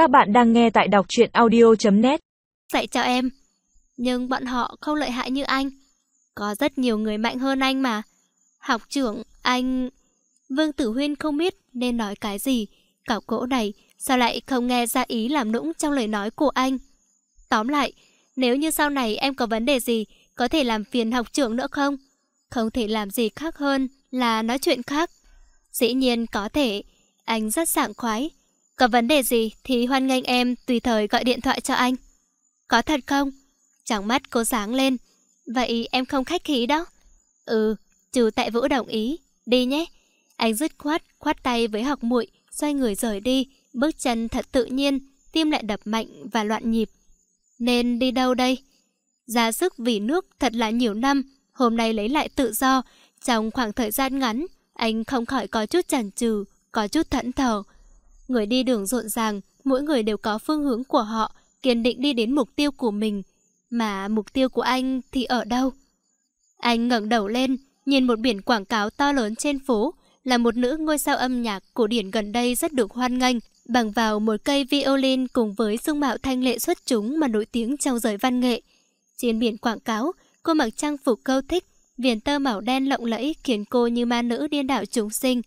Các bạn đang nghe tại đọc truyện audio.net Dạy cho em. Nhưng bọn họ không lợi hại như anh. Có rất nhiều người mạnh hơn anh mà. Học trưởng, anh... Vương Tử Huyên không biết nên nói cái gì. Cảo cỗ này sao lại không nghe ra ý làm nũng trong lời nói của anh. Tóm lại, nếu như sau này em có vấn đề gì, có thể làm phiền học trưởng nữa không? Không thể làm gì khác hơn là nói chuyện khác. Dĩ nhiên có thể, anh rất sảng khoái. Có vấn đề gì thì hoan nghênh em tùy thời gọi điện thoại cho anh. Có thật không? Chẳng mắt cô sáng lên. Vậy em không khách khí đó. Ừ, trừ tại Vũ đồng ý. Đi nhé. Anh dứt khoát, khoát tay với học muội xoay người rời đi, bước chân thật tự nhiên, tim lại đập mạnh và loạn nhịp. Nên đi đâu đây? Ra sức vì nước thật là nhiều năm, hôm nay lấy lại tự do. Trong khoảng thời gian ngắn, anh không khỏi có chút chần chừ, có chút thẫn thờ. Người đi đường rộn ràng, mỗi người đều có phương hướng của họ, kiên định đi đến mục tiêu của mình. Mà mục tiêu của anh thì ở đâu? Anh ngẩng đầu lên, nhìn một biển quảng cáo to lớn trên phố, là một nữ ngôi sao âm nhạc cổ điển gần đây rất được hoan nghênh, bằng vào một cây violin cùng với dung mạo thanh lệ xuất chúng mà nổi tiếng trong giới văn nghệ. Trên biển quảng cáo, cô mặc trang phục câu thích, viền tơ màu đen lộng lẫy khiến cô như ma nữ điên đảo chúng sinh.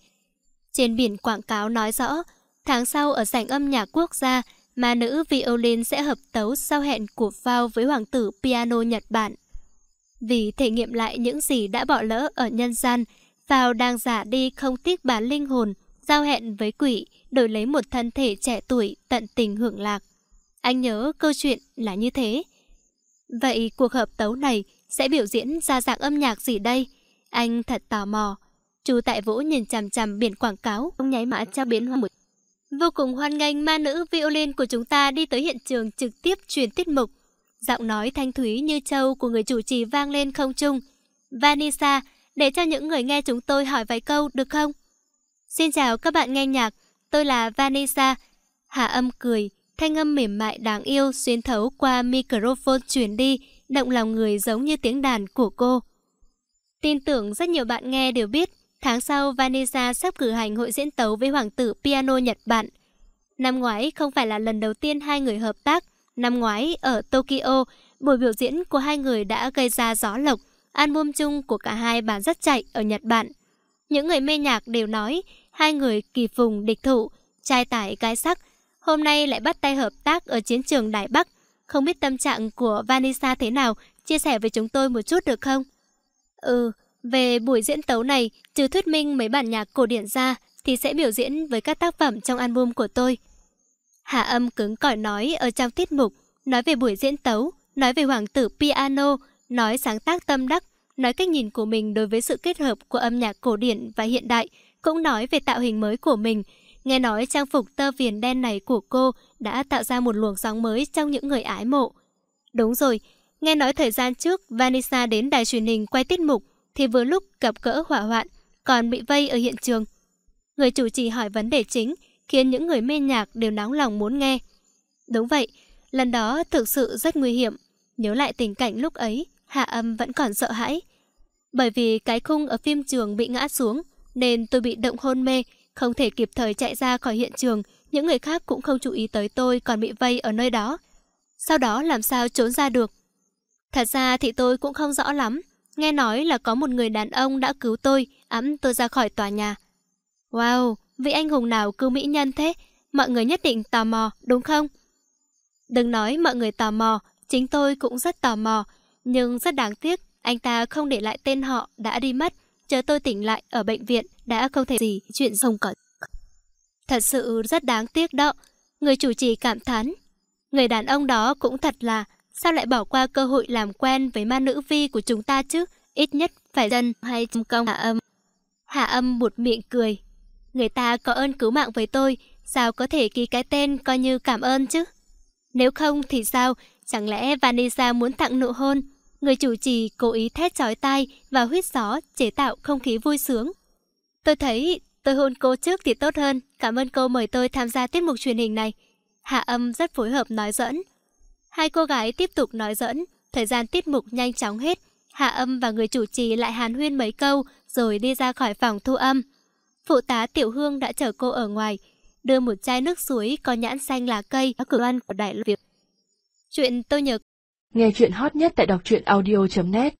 Trên biển quảng cáo nói rõ, tháng sau ở sảnh âm nhạc quốc gia, ma nữ violin sẽ hợp tấu sau hẹn của Vào với hoàng tử piano Nhật Bản. Vì thể nghiệm lại những gì đã bỏ lỡ ở nhân gian, Vào đang giả đi không tiếc bán linh hồn, giao hẹn với quỷ, đổi lấy một thân thể trẻ tuổi tận tình hưởng lạc. Anh nhớ câu chuyện là như thế. Vậy cuộc hợp tấu này sẽ biểu diễn ra dạng âm nhạc gì đây? Anh thật tò mò. Chú Tại Vũ nhìn chằm chằm biển quảng cáo, ông nháy mắt cho biến hoa một. Vô cùng hoan nghênh ma nữ violin của chúng ta đi tới hiện trường trực tiếp truyền tiết mục. Giọng nói thanh thúy như châu của người chủ trì vang lên không trung. Vanessa, để cho những người nghe chúng tôi hỏi vài câu được không? Xin chào các bạn nghe nhạc, tôi là Vanessa. Hạ âm cười, thanh âm mềm mại đáng yêu xuyên thấu qua microphone truyền đi, động lòng người giống như tiếng đàn của cô. Tin tưởng rất nhiều bạn nghe đều biết, tháng sau Vanessa sắp cử hành hội diễn tấu với hoàng tử piano Nhật Bản. Năm ngoái không phải là lần đầu tiên hai người hợp tác, năm ngoái ở Tokyo, buổi biểu diễn của hai người đã gây ra gió lộc, album chung của cả hai bán rất chạy ở Nhật Bản. Những người mê nhạc đều nói hai người kỳ phùng địch thủ, trai tải cái sắc, hôm nay lại bắt tay hợp tác ở chiến trường Đài Bắc. Không biết tâm trạng của Vanessa thế nào, chia sẻ với chúng tôi một chút được không? Ừ, về buổi diễn tấu này, trừ thuyết minh mấy bản nhạc cổ điển ra, thì sẽ biểu diễn với các tác phẩm trong album của tôi. Hạ âm cứng cỏi nói ở trong tiết mục, nói về buổi diễn tấu, nói về hoàng tử piano, nói sáng tác tâm đắc, nói cách nhìn của mình đối với sự kết hợp của âm nhạc cổ điển và hiện đại, cũng nói về tạo hình mới của mình. Nghe nói trang phục tơ viền đen này của cô đã tạo ra một luồng sóng mới trong những người ái mộ. Đúng rồi, nghe nói thời gian trước Vanessa đến đài truyền hình quay tiết mục thì vừa lúc gặp gỡ hỏa hoạn, còn bị vây ở hiện trường. Người chủ trì hỏi vấn đề chính, khiến những người mê nhạc đều nóng lòng muốn nghe. Đúng vậy, lần đó thực sự rất nguy hiểm. Nhớ lại tình cảnh lúc ấy, Hạ Âm vẫn còn sợ hãi. Bởi vì cái khung ở phim trường bị ngã xuống, nên tôi bị động hôn mê, không thể kịp thời chạy ra khỏi hiện trường, những người khác cũng không chú ý tới tôi còn bị vây ở nơi đó. Sau đó làm sao trốn ra được? Thật ra thì tôi cũng không rõ lắm, nghe nói là có một người đàn ông đã cứu tôi, ẵm tôi ra khỏi tòa nhà. Wow, vị anh hùng nào cứu mỹ nhân thế? Mọi người nhất định tò mò, đúng không? Đừng nói mọi người tò mò, chính tôi cũng rất tò mò, nhưng rất đáng tiếc, anh ta không để lại tên họ đã đi mất chờ tôi tỉnh lại ở bệnh viện đã không thể gì chuyện rồng cỏ. Thật sự rất đáng tiếc đó. Người chủ trì cảm thán. Người đàn ông đó cũng thật là sao lại bỏ qua cơ hội làm quen với ma nữ vi của chúng ta chứ? Ít nhất phải dân hay công hạ âm. Hạ âm một miệng cười. Người ta có ơn cứu mạng với tôi, sao có thể ký cái tên coi như cảm ơn chứ? Nếu không thì sao? Chẳng lẽ Vanessa muốn tặng nụ hôn? Người chủ trì cố ý thét chói tai và huyết gió chế tạo không khí vui sướng. Tôi thấy tôi hôn cô trước thì tốt hơn. Cảm ơn cô mời tôi tham gia tiết mục truyền hình này. Hạ âm rất phối hợp nói dẫn. Hai cô gái tiếp tục nói dẫn. Thời gian tiết mục nhanh chóng hết. Hạ âm và người chủ trì lại hàn huyên mấy câu, rồi đi ra khỏi phòng thu âm. Phụ tá Tiểu Hương đã chờ cô ở ngoài. đưa một chai nước suối có nhãn xanh lá cây ở cửa ăn của Đại Việt. Chuyện tôi nhớ Nghe chuyện hot nhất tại đọc truyện audio.net